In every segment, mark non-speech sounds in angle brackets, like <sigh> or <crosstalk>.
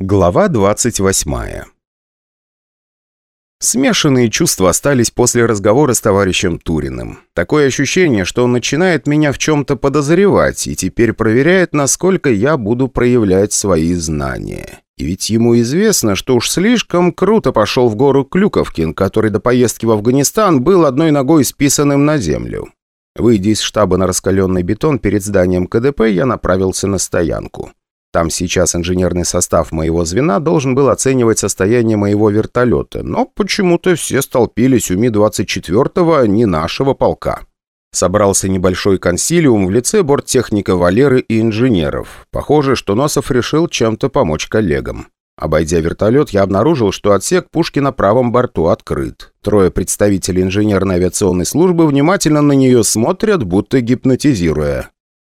Глава 28 Смешанные чувства остались после разговора с товарищем Туриным. Такое ощущение, что он начинает меня в чем-то подозревать и теперь проверяет, насколько я буду проявлять свои знания. И ведь ему известно, что уж слишком круто пошел в гору Клюковкин, который до поездки в Афганистан был одной ногой списанным на землю. Выйдя из штаба на раскаленный бетон перед зданием КДП, я направился на стоянку. Там сейчас инженерный состав моего звена должен был оценивать состояние моего вертолета, но почему-то все столпились у Ми-24, а не нашего полка. Собрался небольшой консилиум в лице борттехника Валеры и инженеров. Похоже, что Носов решил чем-то помочь коллегам. Обойдя вертолет, я обнаружил, что отсек пушки на правом борту открыт. Трое представителей инженерной авиационной службы внимательно на нее смотрят, будто гипнотизируя.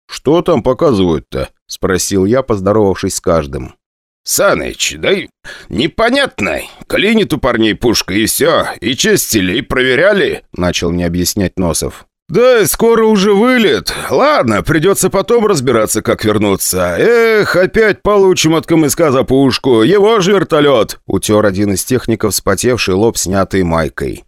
«Что там показывают-то?» — спросил я, поздоровавшись с каждым. «Саныч, да и непонятно. Клинит у парней пушка, и все. И чистили, и проверяли», — начал мне объяснять Носов. «Да, скоро уже вылет. Ладно, придется потом разбираться, как вернуться. Эх, опять получим от КМСК за пушку. Его же вертолет!» Утер один из техников, спотевший лоб, снятый майкой.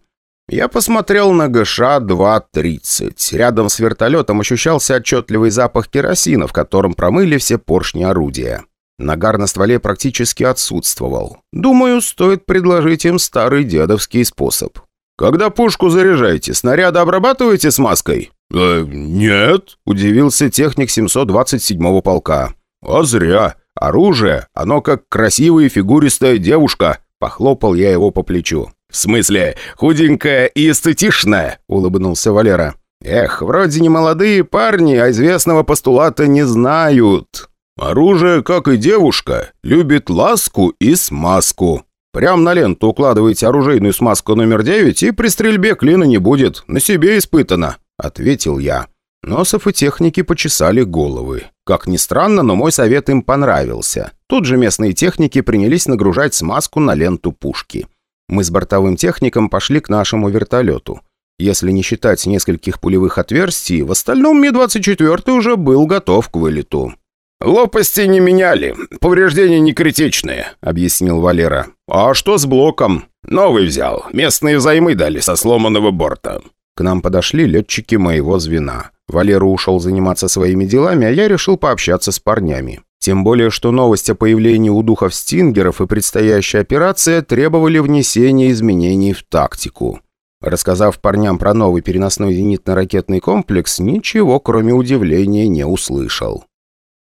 Я посмотрел на ГШ-230. Рядом с вертолетом ощущался отчетливый запах керосина, в котором промыли все поршни орудия. Нагар на стволе практически отсутствовал. Думаю, стоит предложить им старый дедовский способ. «Когда пушку заряжаете, снаряды обрабатываете смазкой?» «Э, нет», — удивился техник 727-го полка. «А зря. Оружие, оно как красивая фигуристая девушка», — похлопал я его по плечу. «В смысле, худенькая и эстетичная?» — улыбнулся Валера. «Эх, вроде не молодые парни, а известного постулата не знают. Оружие, как и девушка, любит ласку и смазку. Прям на ленту укладываете оружейную смазку номер 9, и при стрельбе клина не будет. На себе испытано», — ответил я. Носов и техники почесали головы. Как ни странно, но мой совет им понравился. Тут же местные техники принялись нагружать смазку на ленту пушки. Мы с бортовым техником пошли к нашему вертолету. Если не считать нескольких пулевых отверстий, в остальном Ми-24 уже был готов к вылету. «Лопасти не меняли, повреждения не критичные», — объяснил Валера. «А что с блоком?» «Новый взял. Местные взаймы дали со сломанного борта». К нам подошли летчики моего звена. Валера ушел заниматься своими делами, а я решил пообщаться с парнями. Тем более, что новость о появлении у духов стингеров и предстоящая операция требовали внесения изменений в тактику. Рассказав парням про новый переносной зенитно-ракетный комплекс, ничего кроме удивления не услышал.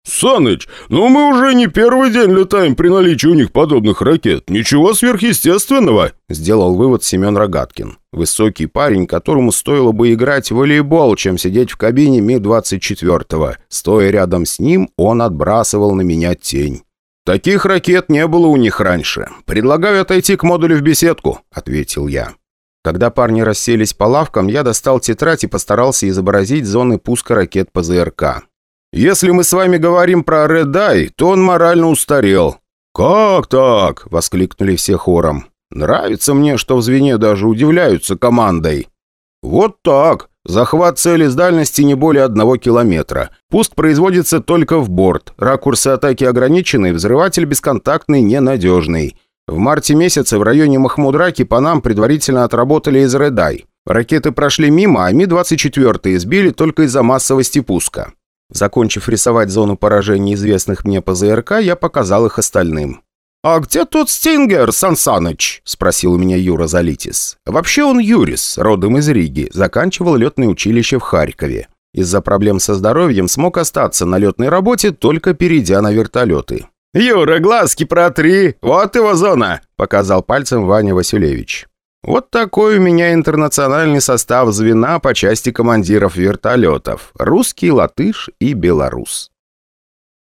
«Саныч, ну мы уже не первый день летаем при наличии у них подобных ракет. Ничего сверхъестественного», — сделал вывод Семен Рогаткин. Высокий парень, которому стоило бы играть в волейбол, чем сидеть в кабине Ми-24. Стоя рядом с ним, он отбрасывал на меня тень. «Таких ракет не было у них раньше. Предлагаю отойти к модулю в беседку», — ответил я. Когда парни расселись по лавкам, я достал тетрадь и постарался изобразить зоны пуска ракет ПЗРК. Если мы с вами говорим про Редай, то он морально устарел». «Как так?» — воскликнули все хором. «Нравится мне, что в звене даже удивляются командой». «Вот так. Захват цели с дальности не более одного километра. Пуск производится только в борт. Ракурсы атаки ограничены, взрыватель бесконтактный, ненадежный. В марте месяце в районе Махмудраки по нам предварительно отработали из Редай. Ракеты прошли мимо, а Ми-24 сбили только из-за массовости пуска. Закончив рисовать зону поражения известных мне по ЗРК, я показал их остальным. «А где тот Стингер, Сансаныч?» – спросил у меня Юра Залитис. Вообще он Юрис, родом из Риги, заканчивал летное училище в Харькове. Из-за проблем со здоровьем смог остаться на летной работе, только перейдя на вертолеты. «Юра, глазки протри! Вот его зона!» – показал пальцем Ваня Василевич. Вот такой у меня интернациональный состав звена по части командиров вертолетов. Русский, латыш и белорус.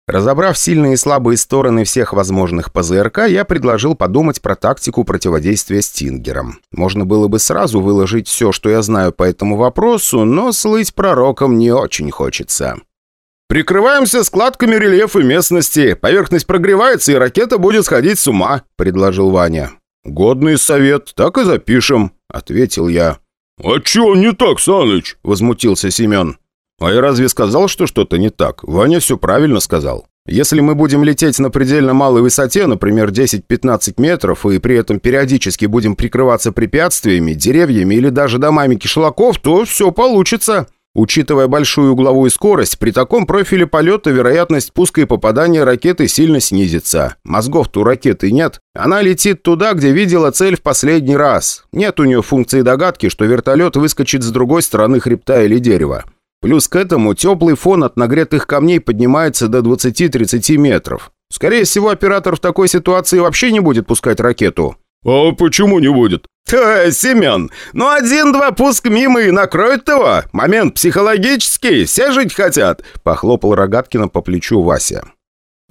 Разобрав сильные и слабые стороны всех возможных ПЗРК, я предложил подумать про тактику противодействия стингерам. Можно было бы сразу выложить все, что я знаю по этому вопросу, но слыть пророком не очень хочется. «Прикрываемся складками рельефа местности. Поверхность прогревается, и ракета будет сходить с ума», — предложил Ваня. «Годный совет, так и запишем», — ответил я. «А чё не так, Саныч?» — возмутился Семен. «А я разве сказал, что что-то не так? Ваня все правильно сказал». Если мы будем лететь на предельно малой высоте, например, 10-15 метров, и при этом периодически будем прикрываться препятствиями, деревьями или даже домами кишлаков, то все получится. Учитывая большую угловую скорость, при таком профиле полета вероятность пуска и попадания ракеты сильно снизится. Мозгов-то у ракеты нет. Она летит туда, где видела цель в последний раз. Нет у нее функции догадки, что вертолет выскочит с другой стороны хребта или дерева. Плюс к этому теплый фон от нагретых камней поднимается до 20-30 метров. Скорее всего, оператор в такой ситуации вообще не будет пускать ракету. «А почему не будет?» «То, Семен, ну один-два пуск мимо и накроет его. Момент психологический, все жить хотят», — похлопал Рогаткина по плечу Вася.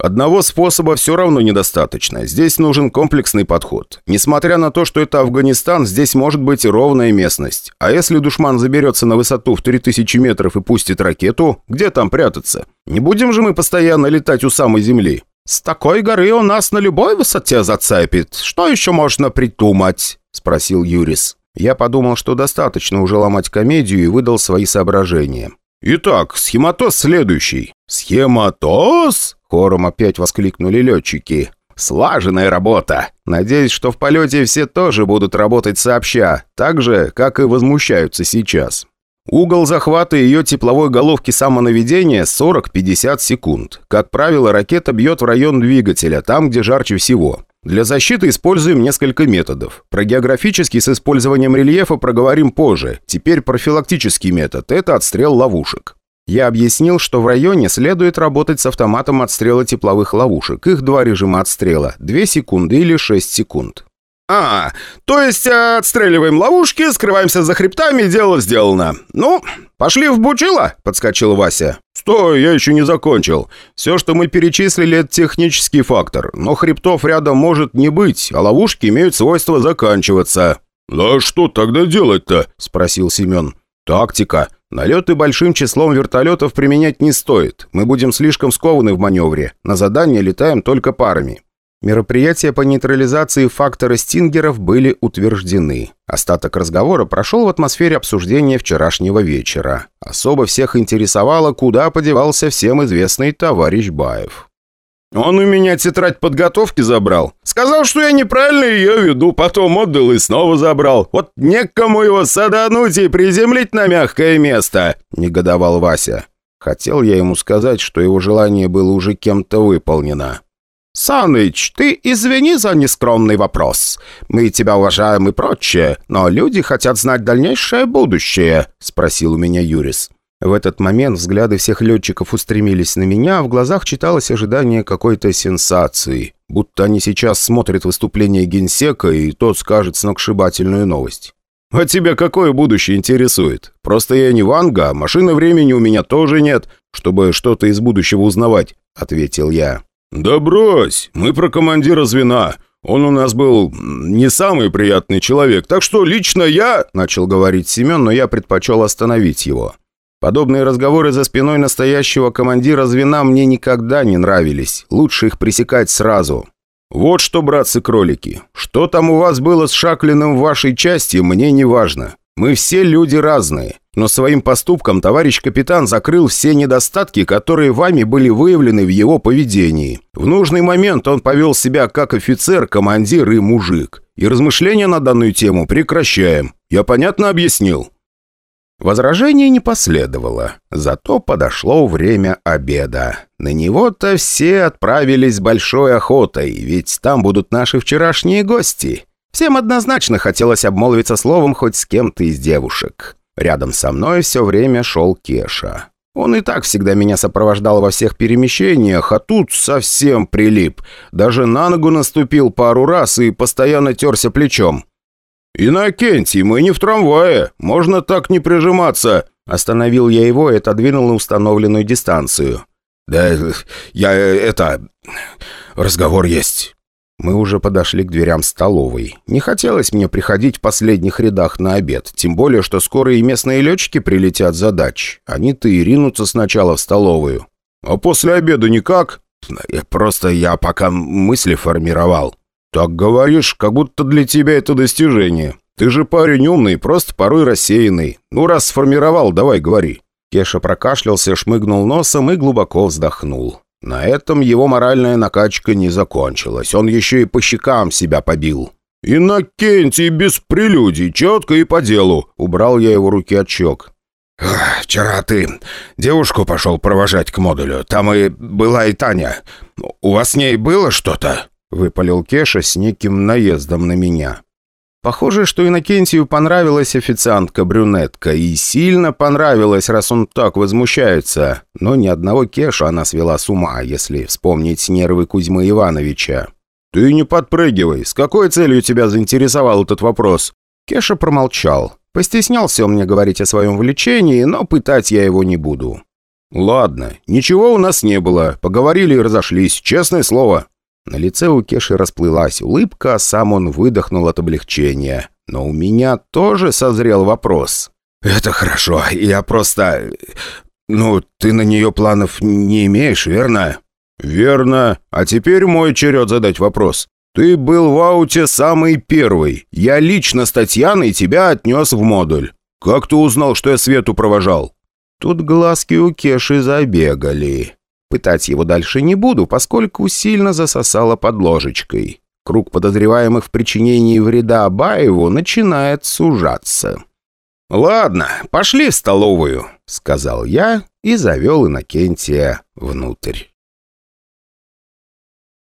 Одного способа все равно недостаточно. Здесь нужен комплексный подход. Несмотря на то, что это Афганистан, здесь может быть и ровная местность. А если душман заберется на высоту в 3000 метров и пустит ракету, где там прятаться? Не будем же мы постоянно летать у самой земли? «С такой горы у нас на любой высоте зацепит. Что еще можно придумать?» – спросил Юрис. Я подумал, что достаточно уже ломать комедию и выдал свои соображения. «Итак, схематоз следующий». «Схематоз?» – хором опять воскликнули летчики. «Слаженная работа. Надеюсь, что в полете все тоже будут работать сообща, так же, как и возмущаются сейчас». Угол захвата ее тепловой головки самонаведения 40-50 секунд. Как правило, ракета бьет в район двигателя, там, где жарче всего. Для защиты используем несколько методов. Про географический с использованием рельефа проговорим позже. Теперь профилактический метод – это отстрел ловушек. Я объяснил, что в районе следует работать с автоматом отстрела тепловых ловушек. Их два режима отстрела – 2 секунды или 6 секунд. «А, то есть э, отстреливаем ловушки, скрываемся за хребтами, дело сделано. Ну, пошли в Бучило?» – подскочил Вася. «Стой, я еще не закончил. Все, что мы перечислили, это технический фактор. Но хребтов рядом может не быть, а ловушки имеют свойство заканчиваться». «Да что тогда делать-то?» – спросил Семен. «Тактика. Налеты большим числом вертолетов применять не стоит. Мы будем слишком скованы в маневре. На задание летаем только парами». Мероприятия по нейтрализации фактора стингеров были утверждены. Остаток разговора прошел в атмосфере обсуждения вчерашнего вечера. Особо всех интересовало, куда подевался всем известный товарищ Баев. «Он у меня тетрадь подготовки забрал. Сказал, что я неправильно ее веду, потом отдал и снова забрал. Вот некому его садануть и приземлить на мягкое место», — негодовал Вася. Хотел я ему сказать, что его желание было уже кем-то выполнено. «Саныч, ты извини за нескромный вопрос. Мы тебя уважаем и прочее, но люди хотят знать дальнейшее будущее», — спросил у меня Юрис. В этот момент взгляды всех летчиков устремились на меня, а в глазах читалось ожидание какой-то сенсации. Будто они сейчас смотрят выступление генсека, и тот скажет сногсшибательную новость. «А тебя какое будущее интересует? Просто я не Ванга, а машины времени у меня тоже нет, чтобы что-то из будущего узнавать», — ответил я. «Да брось, мы про командира звена. Он у нас был не самый приятный человек, так что лично я...» Начал говорить Семен, но я предпочел остановить его. Подобные разговоры за спиной настоящего командира звена мне никогда не нравились. Лучше их пресекать сразу. «Вот что, братцы-кролики, что там у вас было с Шаклиным в вашей части, мне не важно. Мы все люди разные, но своим поступком товарищ капитан закрыл все недостатки, которые вами были выявлены в его поведении. В нужный момент он повел себя как офицер, командир и мужик. И размышления на данную тему прекращаем. Я понятно объяснил?» Возражений не последовало, зато подошло время обеда. На него-то все отправились большой охотой, ведь там будут наши вчерашние гости. Всем однозначно хотелось обмолвиться словом хоть с кем-то из девушек. Рядом со мной все время шел Кеша. Он и так всегда меня сопровождал во всех перемещениях, а тут совсем прилип. Даже на ногу наступил пару раз и постоянно терся плечом. «Иннокентий, мы не в трамвае. Можно так не прижиматься». Остановил я его и отодвинул на установленную дистанцию. «Да я... это... разговор есть». Мы уже подошли к дверям столовой. Не хотелось мне приходить в последних рядах на обед, тем более, что скоро и местные летчики прилетят за дач. Они-то и ринутся сначала в столовую. А после обеда никак? Просто я пока мысли формировал. Так говоришь, как будто для тебя это достижение. Ты же парень умный, просто порой рассеянный. Ну, раз сформировал, давай говори. Кеша прокашлялся, шмыгнул носом и глубоко вздохнул. На этом его моральная накачка не закончилась. Он еще и по щекам себя побил. «Иннокентий без прелюдий, четко и по делу!» Убрал я его руки от щек. «Вчера ты девушку пошел провожать к модулю. Там и была и Таня. У вас с ней было что-то?» Выпалил Кеша с неким наездом на меня. Похоже, что Иннокентию понравилась официантка-брюнетка, и сильно понравилась, раз он так возмущается. Но ни одного Кеша она свела с ума, если вспомнить нервы Кузьмы Ивановича. «Ты не подпрыгивай. С какой целью тебя заинтересовал этот вопрос?» Кеша промолчал. Постеснялся он мне говорить о своем влечении, но пытать я его не буду. «Ладно, ничего у нас не было. Поговорили и разошлись. Честное слово». На лице у Кеши расплылась улыбка, а сам он выдохнул от облегчения. Но у меня тоже созрел вопрос. «Это хорошо. Я просто... Ну, ты на нее планов не имеешь, верно?» «Верно. А теперь мой черед задать вопрос. Ты был в ауте самый первый. Я лично с Татьяной тебя отнес в модуль. Как ты узнал, что я Свету провожал?» Тут глазки у Кеши забегали. Пытать его дальше не буду, поскольку сильно засосало под ложечкой. Круг подозреваемых в причинении вреда Абаеву начинает сужаться. «Ладно, пошли в столовую», — сказал я и завел Иннокентия внутрь.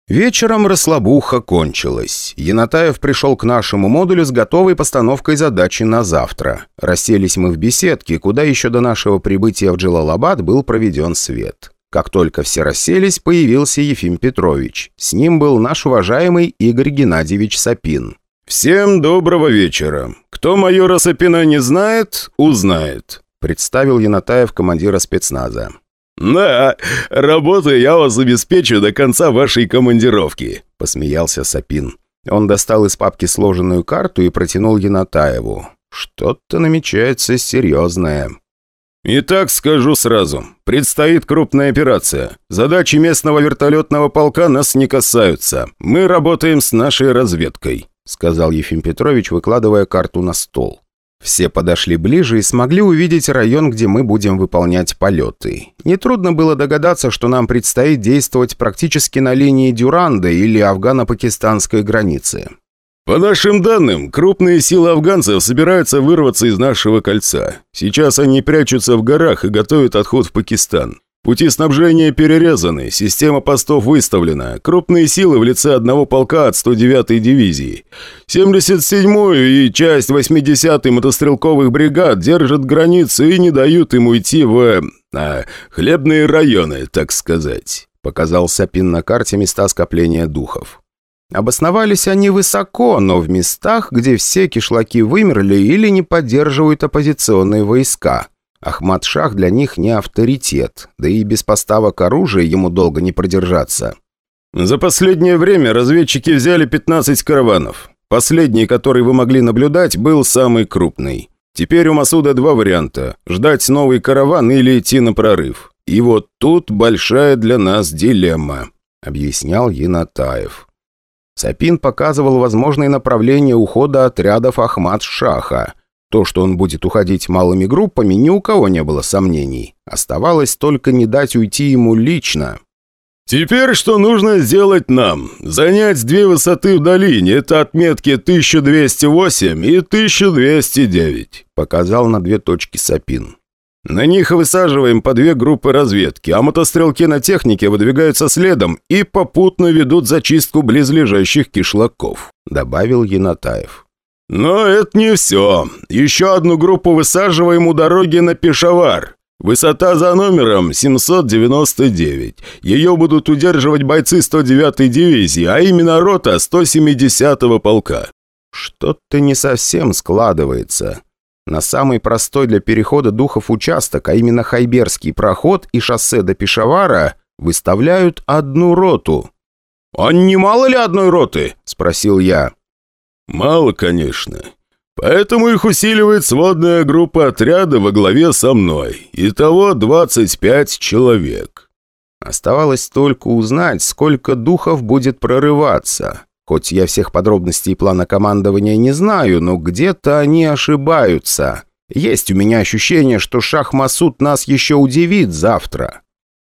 Вечером расслабуха кончилась. Янатаев пришел к нашему модулю с готовой постановкой задачи на завтра. Расселись мы в беседке, куда еще до нашего прибытия в Джилалабад был проведен свет. Как только все расселись, появился Ефим Петрович. С ним был наш уважаемый Игорь Геннадьевич Сапин. «Всем доброго вечера. Кто майора Сапина не знает, узнает», представил Янатаев командира спецназа. «Да, работы я вас обеспечу до конца вашей командировки», — посмеялся Сапин. Он достал из папки сложенную карту и протянул Янатаеву. «Что-то намечается серьезное». «Итак, скажу сразу. Предстоит крупная операция. Задачи местного вертолетного полка нас не касаются. Мы работаем с нашей разведкой», — сказал Ефим Петрович, выкладывая карту на стол. Все подошли ближе и смогли увидеть район, где мы будем выполнять полеты. Нетрудно было догадаться, что нам предстоит действовать практически на линии Дюранда или афгано-пакистанской границы. По нашим данным, крупные силы афганцев собираются вырваться из нашего кольца. Сейчас они прячутся в горах и готовят отход в Пакистан. Пути снабжения перерезаны, система постов выставлена. Крупные силы в лице одного полка от 109-й дивизии. 77-ю и часть 80-й мотострелковых бригад держат границу и не дают им уйти в... А, хлебные районы, так сказать. Показал Сапин на карте места скопления духов. Обосновались они высоко, но в местах, где все кишлаки вымерли или не поддерживают оппозиционные войска. Ахмад Шах для них не авторитет, да и без поставок оружия ему долго не продержаться. За последнее время разведчики взяли 15 караванов. Последний, который вы могли наблюдать, был самый крупный. Теперь у Масуда два варианта – ждать новый караван или идти на прорыв. И вот тут большая для нас дилемма, объяснял Янатаев. Сапин показывал возможные направления ухода отрядов Ахмад-Шаха. То, что он будет уходить малыми группами, ни у кого не было сомнений. Оставалось только не дать уйти ему лично. «Теперь что нужно сделать нам? Занять две высоты в долине. Это отметки 1208 и 1209», показал на две точки Сапин. На них высаживаем по две группы разведки, а мотострелки на технике выдвигаются следом и попутно ведут зачистку близлежащих кишлаков», — добавил Янатаев. «Но это не все. Еще одну группу высаживаем у дороги на Пешавар. Высота за номером 799. Ее будут удерживать бойцы 109-й дивизии, а именно рота 170-го полка». «Что-то не совсем складывается», на самый простой для перехода духов участок, а именно Хайберский проход и шоссе до Пешавара, выставляют одну роту. «А не мало ли одной роты?» – спросил я. «Мало, конечно. Поэтому их усиливает сводная группа отряда во главе со мной. Итого 25 человек». Оставалось только узнать, сколько духов будет прорываться. Хоть я всех подробностей плана командования не знаю, но где-то они ошибаются. Есть у меня ощущение, что Шах Масуд нас еще удивит завтра.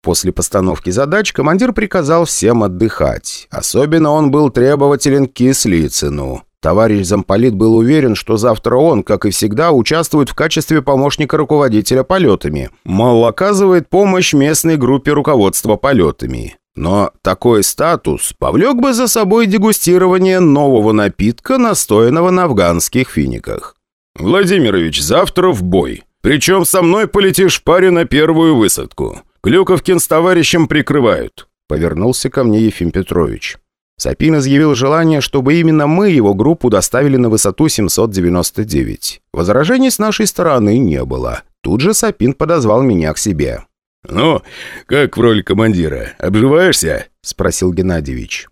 После постановки задач командир приказал всем отдыхать. Особенно он был требователен к Кислицыну. Товарищ замполит был уверен, что завтра он, как и всегда, участвует в качестве помощника руководителя полетами. Мол, оказывает помощь местной группе руководства полетами. Но такой статус повлек бы за собой дегустирование нового напитка, настоянного на афганских финиках. «Владимирович, завтра в бой. Причем со мной полетишь в паре на первую высадку. Клюковкин с товарищем прикрывают», — повернулся ко мне Ефим Петрович. Сапин изъявил желание, чтобы именно мы его группу доставили на высоту 799. Возражений с нашей стороны не было. Тут же Сапин подозвал меня к себе. «Ну, как в роли командира? Обживаешься?» – спросил Геннадьевич.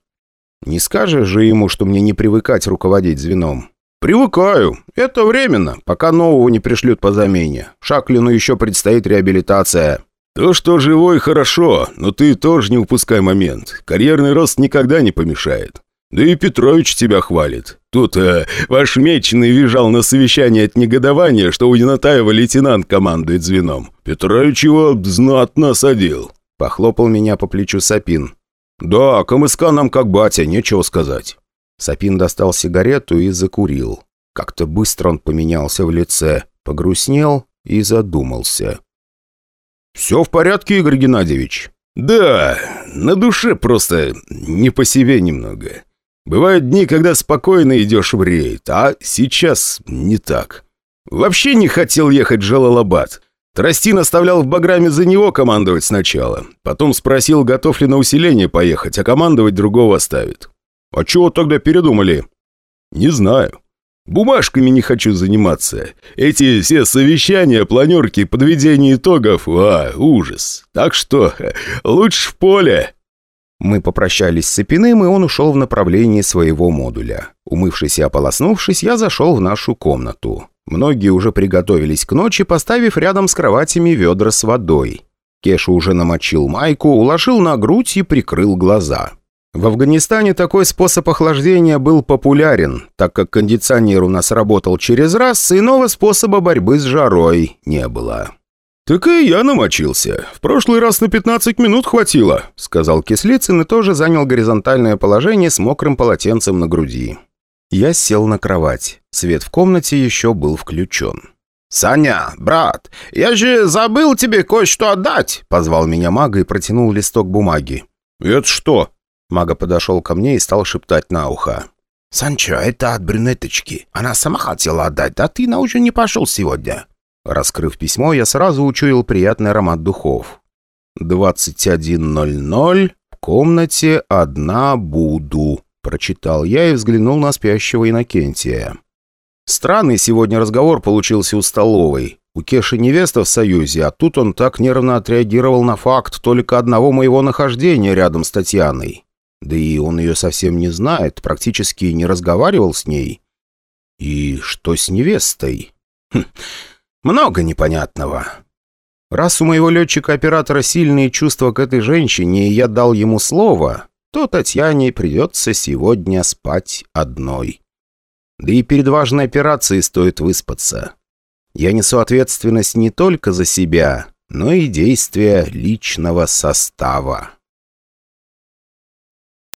«Не скажешь же ему, что мне не привыкать руководить звеном?» «Привыкаю. Это временно, пока нового не пришлют по замене. Шаклину еще предстоит реабилитация». «То, что живой, хорошо, но ты тоже не упускай момент. Карьерный рост никогда не помешает. Да и Петрович тебя хвалит. Тут э, ваш Меченый визжал на совещании от негодования, что у Янатаева лейтенант командует звеном. Петрович его знатно садил». Похлопал меня по плечу Сапин. «Да, КМСК нам как батя, нечего сказать». Сапин достал сигарету и закурил. Как-то быстро он поменялся в лице, погрустнел и задумался. «Все в порядке, Игорь Геннадьевич?» «Да, на душе просто не по себе немного. Бывают дни, когда спокойно идешь в рейд, а сейчас не так. Вообще не хотел ехать в Джалалабад. Тростин оставлял в Баграме за него командовать сначала. Потом спросил, готов ли на усиление поехать, а командовать другого оставит. А чего тогда передумали? Не знаю. Бумажками не хочу заниматься. Эти все совещания, планерки, подведение итогов, а, ужас. Так что <laughs> лучше в поле. Мы попрощались с Цепиным, и он ушел в направлении своего модуля. Умывшись и ополоснувшись, я зашел в нашу комнату. Многие уже приготовились к ночи, поставив рядом с кроватями ведра с водой. Кеша уже намочил майку, уложил на грудь и прикрыл глаза. В Афганистане такой способ охлаждения был популярен, так как кондиционер у нас работал через раз, иного способа борьбы с жарой не было. «Так и я намочился. В прошлый раз на 15 минут хватило», — сказал Кислицын и тоже занял горизонтальное положение с мокрым полотенцем на груди. Я сел на кровать. Свет в комнате еще был включен. «Саня, брат, я же забыл тебе кое-что отдать!» Позвал меня мага и протянул листок бумаги. «Это что?» Мага подошел ко мне и стал шептать на ухо. «Санчо, это от брюнеточки. Она сама хотела отдать, а ты на ужин не пошел сегодня». Раскрыв письмо, я сразу учуял приятный аромат духов. «21.00. В комнате одна буду», — прочитал я и взглянул на спящего Иннокентия. Странный сегодня разговор получился у столовой. У Кеши невеста в Союзе, а тут он так нервно отреагировал на факт только одного моего нахождения рядом с Татьяной. Да и он ее совсем не знает, практически не разговаривал с ней. И что с невестой? Хм. Много непонятного. Раз у моего летчика-оператора сильные чувства к этой женщине, и я дал ему слово, то Татьяне придется сегодня спать одной. Да и перед важной операцией стоит выспаться. Я несу ответственность не только за себя, но и действия личного состава.